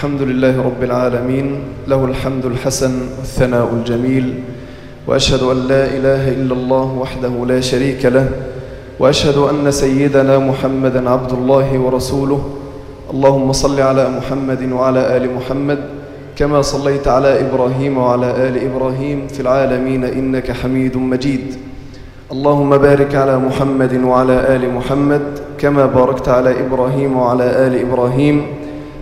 الحمد لله رب العالمين له الحمد الحسن والثناء الجميل وأشهد أن لا إله إلا الله وحده لا شريك له وأشهد أن سيدنا محمدا عبد الله ورسوله. اللهم صل على محمد وعلى آل محمد كما صليت على إبراهيم وعلى آل إبراهيم في العالمين إنك حميد مجيد. اللهم بارك على محمد وعلى آل محمد كما باركت على إبراهيم وعلى آل إبراهيم.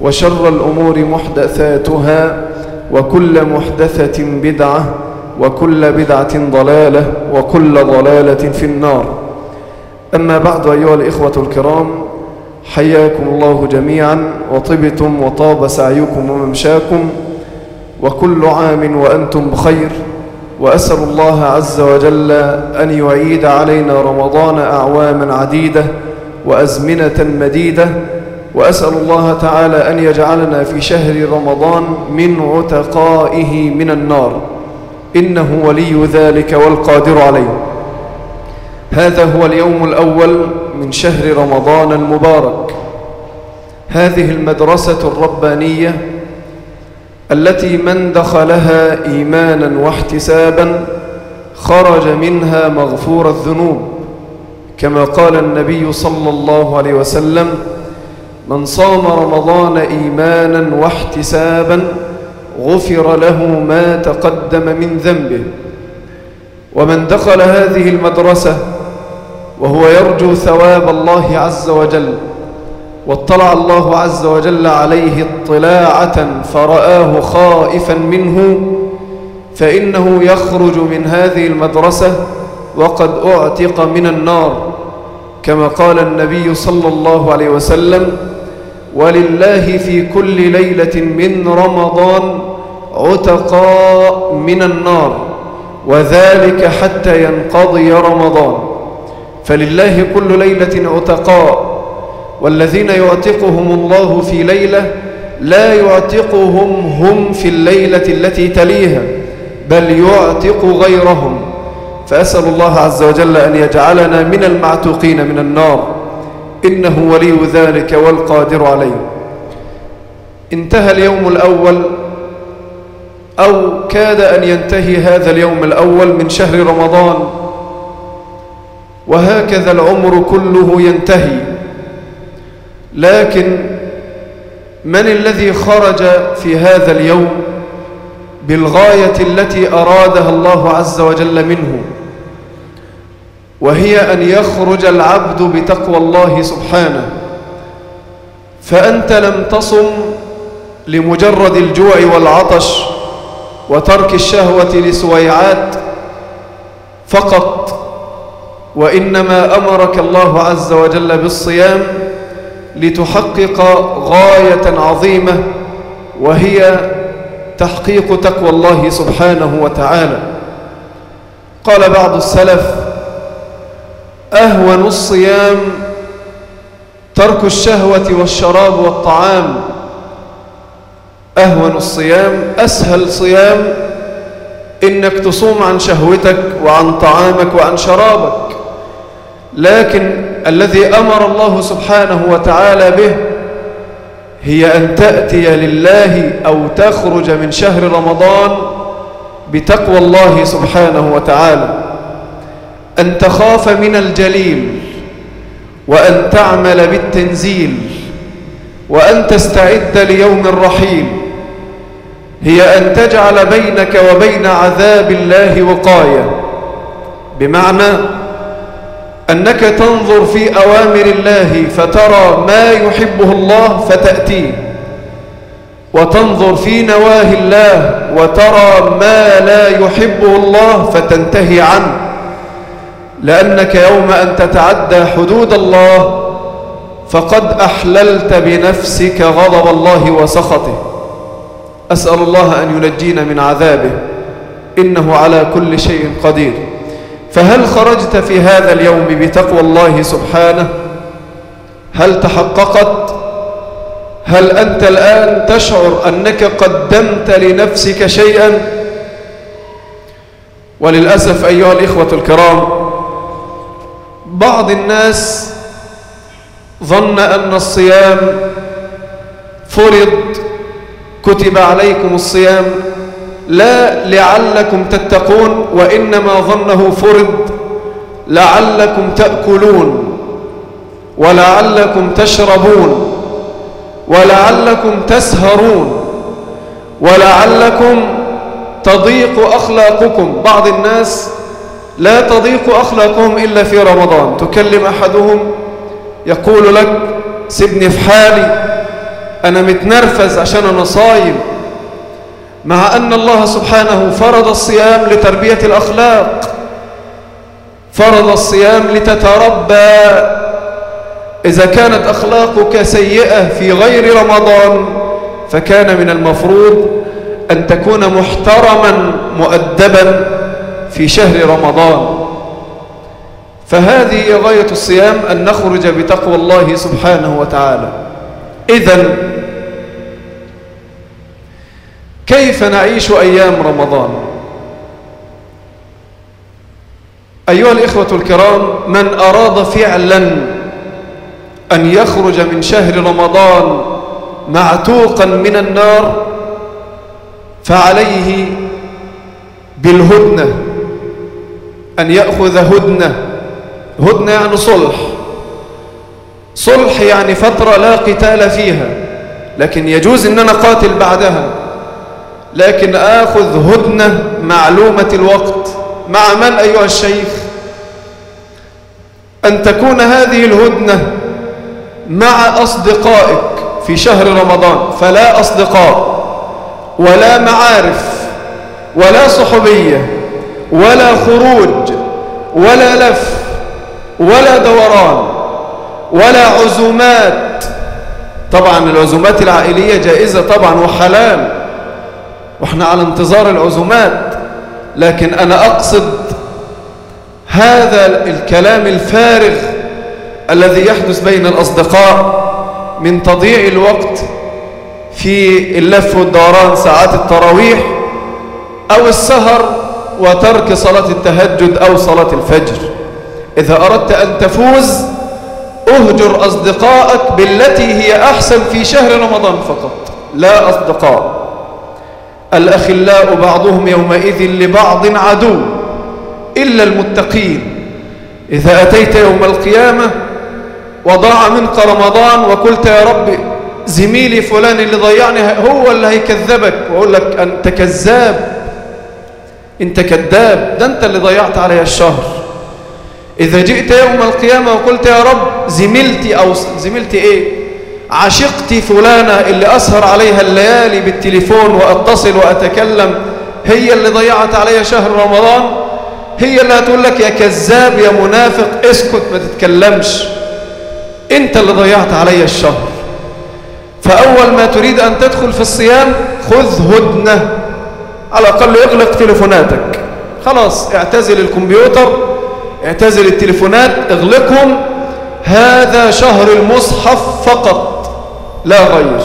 وشر الأمور محدثاتها وكل محدثة بدعة وكل بدعة ضلالة وكل ضلالة في النار. أما بعد أيها الإخوة الكرام حياكم الله جميعا وطبتم وطاب سعيكم وممشاكم وكل عام وأنتم بخير. وأسأل الله عز وجل أن يعيد علينا رمضان أعواما عديدة وأزمنة مديدة وأسأل الله تعالى أن يجعلنا في شهر رمضان من عتقائه من النار. إنه ولي ذلك والقادر عليه. هذا هو اليوم الأول من شهر رمضان المبارك. هذه المدرسة الربانية التي من دخلها إيمانا واحتسابا خرج منها مغفور الذنوب كما قال النبي صلى الله عليه وسلم من صام رمضان إيمانا واحتسابا غفر له ما تقدم من ذنبه. ومن دخل هذه المدرسة وهو يرجو ثواب الله عز وجل واطلع الله عز وجل عليه اطلاعة فرآه خائفا منه فإنه يخرج من هذه المدرسة وقد أعتق من النار كما قال النبي صلى الله عليه وسلم ولله في كل ليلة من رمضان عتقاء من النار وذلك حتى ينقضي رمضان. فلله كل ليلة عتقاء والذين يعتقهم الله في ليلة لا يعتقهم هم في الليلة التي تليها بل يعتق غيرهم. فأسأل الله عز وجل أن يجعلنا من المعتوقين من النار. إنه ولي ذلك والقادر عليه. انتهى اليوم الأول أو كاد أن ينتهي هذا اليوم الأول من شهر رمضان. وهكذا العمر كله ينتهي. لكن من الذي خرج في هذا اليوم بالغاية التي أرادها الله عز وجل منه؟ وهي أن يخرج العبد بتقوى الله سبحانه. فأنت لم تصم لمجرد الجوع والعطش وترك الشهوة لسويعات فقط وإنما أمرك الله عز وجل بالصيام لتحقق غاية عظيمة وهي تحقيق تقوى الله سبحانه وتعالى. قال بعض السلف أهون الصيام ترك الشهوة والشراب والطعام. أهون الصيام أسهل صيام إنك تصوم عن شهوتك وعن طعامك وعن شرابك. لكن الذي أمر الله سبحانه وتعالى به هي أن تأتي لله أو تخرج من شهر رمضان بتقوى الله سبحانه وتعالى. أن تخاف من الجليل وأن تعمل بالتنزيل وأن تستعد ليوم الرحيل. هي أن تجعل بينك وبين عذاب الله وقاية. بمعنى أنك تنظر في أوامر الله فترى ما يحبه الله فتأتيه وتنظر في نواهي الله وترى ما لا يحبه الله فتنتهي عنه. لأنك يوم أن تتعدى حدود الله فقد أحللت بنفسك غضب الله وسخطه. أسأل الله أن ينجينا من عذابه. إنه على كل شيء قدير. فهل خرجت في هذا اليوم بتقوى الله سبحانه؟ هل تحققت؟ هل أنت الآن تشعر أنك قدمت لنفسك شيئا؟ وللأسف أيها الإخوة الكرام بعض الناس ظن أن الصيام فرض كتب عليكم الصيام لا لعلكم تتقون وإنما ظنه فرض لعلكم تأكلون ولعلكم تشربون ولعلكم تسهرون ولعلكم تضيق أخلاقكم. بعض الناس لا تضيق أخلاقهم إلا في رمضان. تكلم أحدهم يقول لك سيبني في حالي أنا متنرفز عشان أنا صايم. مع أن الله سبحانه فرض الصيام لتربية الأخلاق فرض الصيام لتتربى. إذا كانت أخلاقك سيئة في غير رمضان فكان من المفروض أن تكون محترما مؤدبا. في شهر رمضان. فهذه غاية الصيام أن نخرج بتقوى الله سبحانه وتعالى. إذا كيف نعيش أيام رمضان؟ أيها الإخوة الكرام من أراد فعلا أن يخرج من شهر رمضان معتوقا من النار فعليه بالهدنة. أن يأخذ هدنة. هدنة يعني صلح. صلح يعني فترة لا قتال فيها. لكن يجوز أن أنا قاتل بعدها. لكن آخذ هدنة معلومة الوقت. مع من أيها الشيخ؟ أن تكون هذه الهدنة مع أصدقائك في شهر رمضان. فلا أصدقاء ولا معارف ولا صحبية ولا خروج ولا لف ولا دوران ولا عزومات. طبعا العزومات العائلية جائزة طبعا وحلال وإحنا على انتظار العزومات. لكن أنا أقصد هذا الكلام الفارغ الذي يحدث بين الأصدقاء من تضييع الوقت في اللف والدوران ساعات التراويح أو السهر وترك صلاة التهجد أو صلاة الفجر. إذا أردت أن تفوز أهجر أصدقائك بالتي هي أحسن في شهر رمضان فقط. لا أصدقاء. الأخلاء بعضهم يومئذ لبعض عدو إلا المتقين. إذا أتيت يوم القيامة وضاع منك رمضان وقلت يا رب زميلي فلان اللي ضيعني هو اللي هيكذبك وأقول لك أنت كذاب. أنت كذاب ده أنت اللي ضيعت علي الشهر. إذا جئت يوم القيامة وقلت يا رب زميلتي أو زميلتي إيه؟ عشقتي فلانة اللي أسهر عليها الليالي بالتليفون وأتصل وأتكلم هي اللي ضيعت علي شهر رمضان. هي اللي هتقول لك يا كذاب يا منافق اسكت ما تتكلمش. انت اللي ضيعت علي الشهر. فأول ما تريد أن تدخل في الصيام خذ هدنة. على الأقل اغلق تليفوناتك. خلاص اعتزل الكمبيوتر اعتزل التليفونات اغلقهم. هذا شهر المصحف فقط لا غير.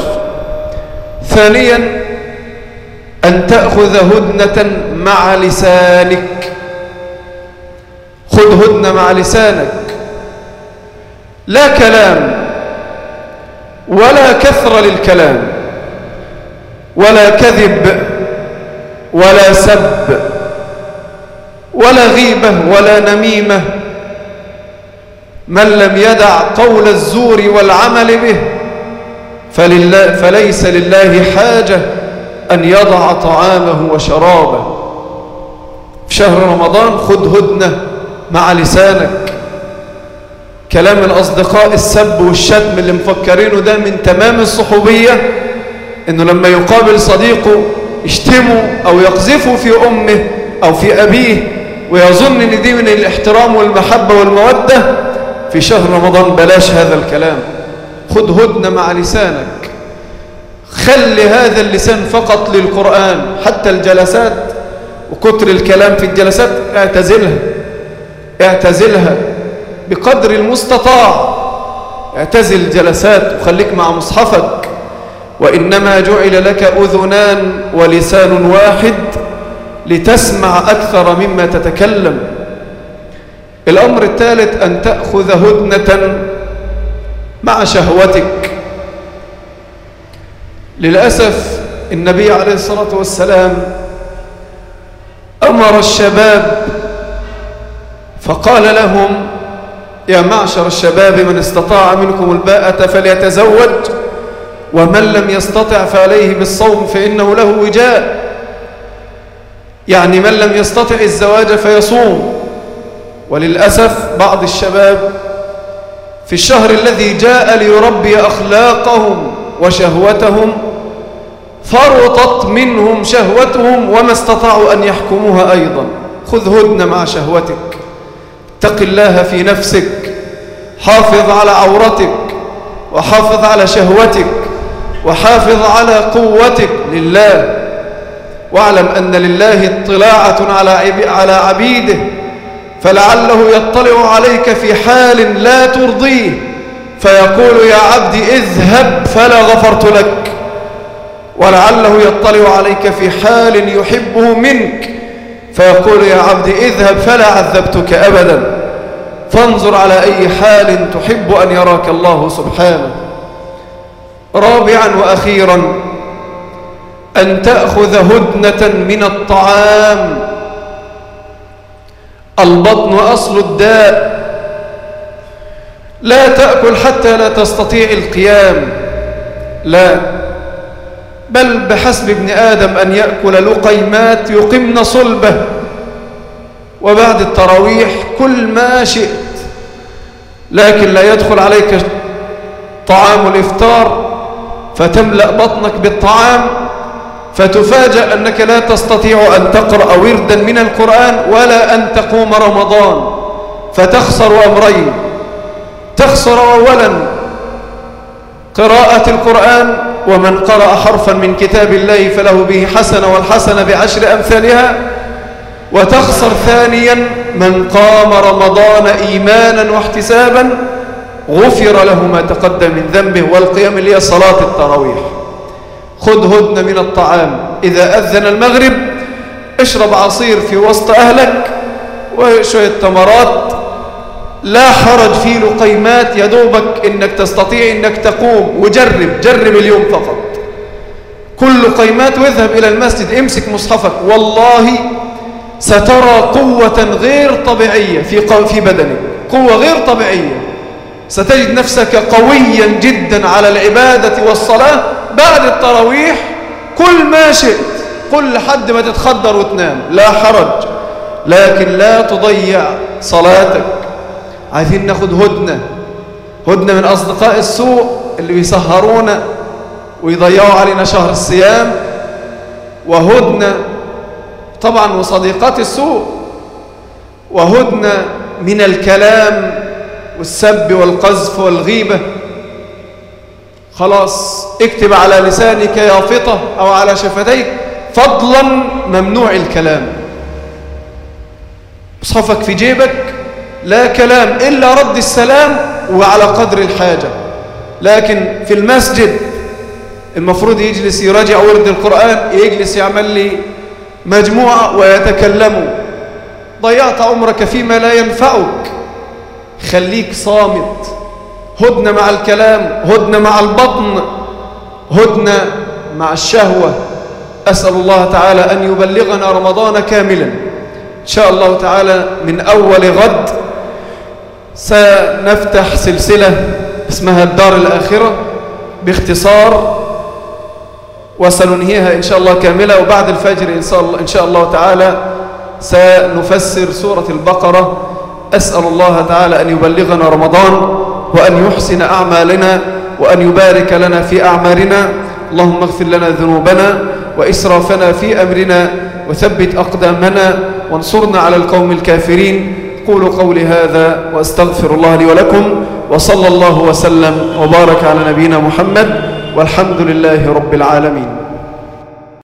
ثانيا أن تأخذ هدنة مع لسانك. خذ هدنة مع لسانك. لا كلام ولا كثر للكلام. ولا كذب. ولا سب ولا غيبة ولا نميمة. من لم يدع قول الزور والعمل به فلله فليس لله حاجة أن يضع طعامه وشرابه. في شهر رمضان خد هدنة مع لسانك. كلام الأصدقاء السب والشتم اللي مفكرينه ده من تمام الصحوبية إنه لما يقابل صديقه يشتمه أو يقذفه في أمه أو في أبيه ويظن إن دي من الإحترام والمحبة والمودة. في شهر رمضان بلاش هذا الكلام. خد هدنة مع لسانك. خلي هذا اللسان فقط للقرآن حتى الجلسات وكتر الكلام في الجلسات اعتزلها. اعتزلها بقدر المستطاع. اعتزل الجلسات وخليك مع مصحفك. وإنما جعل لك أذنان ولسان واحد لتسمع أكثر مما تتكلم. الأمر الثالث أن تأخذ هدنة مع شهوتك. للأسف النبي عليه الصلاة والسلام أمر الشباب فقال لهم يا معشر الشباب من استطاع منكم الباءة فليتزوج. ومن لم يستطع فعليه بالصوم فإنه له وجاء. يعني من لم يستطع الزواج فيصوم. وللأسف بعض الشباب في الشهر الذي جاء ليربي أخلاقهم وشهوتهم فرطت منهم شهوتهم وما استطاعوا أن يحكموها أيضا. خذ هدنة مع شهوتك. اتق الله في نفسك. حافظ على عورتك. وحافظ على شهوتك. وحافظ على قوتك لله. واعلم أن لله اطلاعة على عبيده فلعله يطلع عليك في حال لا ترضيه فيقول يا عبدي اذهب فلا غفرت لك. ولعله يطلع عليك في حال يحبه منك فيقول يا عبدي اذهب فلا عذبتك أبدا. فانظر على أي حال تحب أن يراك الله سبحانه. رابعا وأخيرا أن تأخذ هدنة من الطعام. البطن أصل الداء. لا تأكل حتى لا تستطيع القيام. لا. بل بحسب ابن آدم أن يأكل لقيمات يقمن صلبه. وبعد التراويح كل ما شئت. لكن لا يدخل عليك طعام الإفطار. فتملأ بطنك بالطعام فتفاجأ أنك لا تستطيع أن تقرأ وردا من القرآن ولا أن تقوم رمضان. فتخسر أمرين تخسر أولا قراءة القرآن ومن قرأ حرفا من كتاب الله فله به حسنة والحسنة بعشر أمثالها. وتخسر ثانيا من قام رمضان إيمانا واحتسابا غفر له ما تقدم من ذنبه والقيام اللي هي صلاة التراويح. خذ هدنة من الطعام. إذا أذن المغرب اشرب عصير في وسط أهلك وشوية تمرات. لا حرج في لقيمات يدوبك إنك تستطيع إنك تقوم. وجرب جرب اليوم فقط. كل لقيمات واذهب إلى المسجد امسك مصحفك. والله سترى قوة غير طبيعية في في بدنك. قوة غير طبيعية. ستجد نفسك قويا جدا على العبادة والصلاة بعد التراويح. كل ما شئت قل لحد ما تتخدر وتنام. لا حرج لكن لا تضيع صلاتك. عايزين ناخد هدنة هدنة من أصدقاء السوء اللي بيسهرونا ويضيعوا علينا شهر الصيام. وهدنة طبعا وصديقات السوء وهدنة من الكلام والسب والقذف والغيبة. خلاص اكتب على لسانك يافطة أو على شفتيك فضلا ممنوع الكلام. مصحفك في جيبك لا كلام إلا رد السلام وعلى قدر الحاجة. لكن في المسجد المفروض يجلس يراجع ورد القرآن يجلس يعمل لي مجموعة ويتكلموا ضيعت عمرك فيما لا ينفعك. خليك صامت. هدنة مع الكلام هدنة مع البطن هدنة مع الشهوة. أسأل الله تعالى أن يبلغنا رمضان كاملا. إن شاء الله تعالى من أول غد سنفتح سلسلة اسمها الدار الآخرة باختصار وسننهيها إن شاء الله كاملة. وبعد الفجر إن شاء الله, إن شاء الله تعالى سنفسر سورة البقرة. أسأل الله تعالى أن يبلغنا رمضان وأن يحسن أعمالنا وأن يبارك لنا في أعمالنا اللهم اغفر لنا ذنوبنا وإسرافنا في أمرنا وثبت أقدامنا وانصرنا على القوم الكافرين. قولوا قولي هذا وأستغفر الله لي ولكم وصلى الله وسلم وبارك على نبينا محمد والحمد لله رب العالمين.